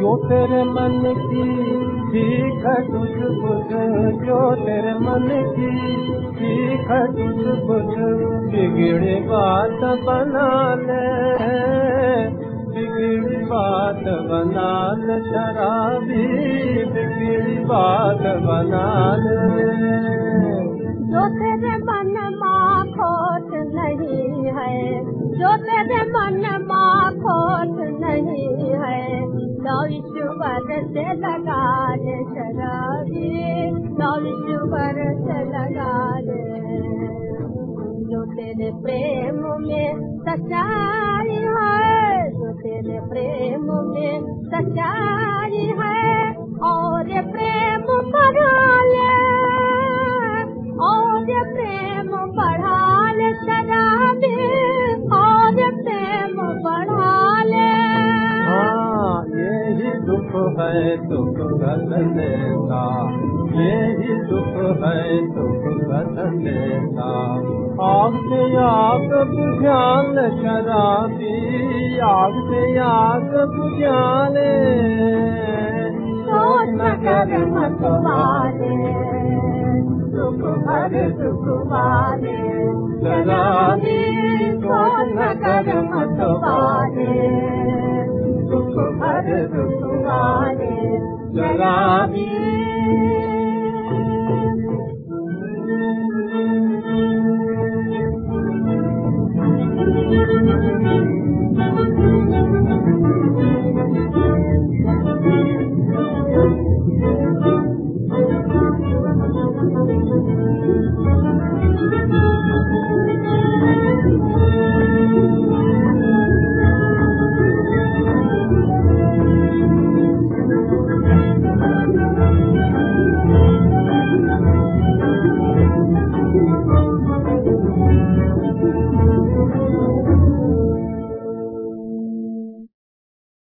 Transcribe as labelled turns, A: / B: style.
A: जो तेरे मन की है, तुझ कुछ जो तेरे मन की है, तुझ कुछ बिगड़ी बात बना ले। बिगड़ी बात बना ले, शराबी बिगड़ी बात बना ले।
B: जो तेरे मन माँ खोट नहीं है, जो तेरे मन माँ ईश्वर से लगा ले शराबी लव ईश्वर से लगा ले जो तेरे प्रेम में सच्चाई
A: दुख है दुख बदलने का यही दुख है दुख बदलने का आग से आग बुझान शराबी आग से आग बुझान
B: सोच न कर मत वाले सुख भर सुख वाले शराबी, सोच सुख भर सुख वाले शराबी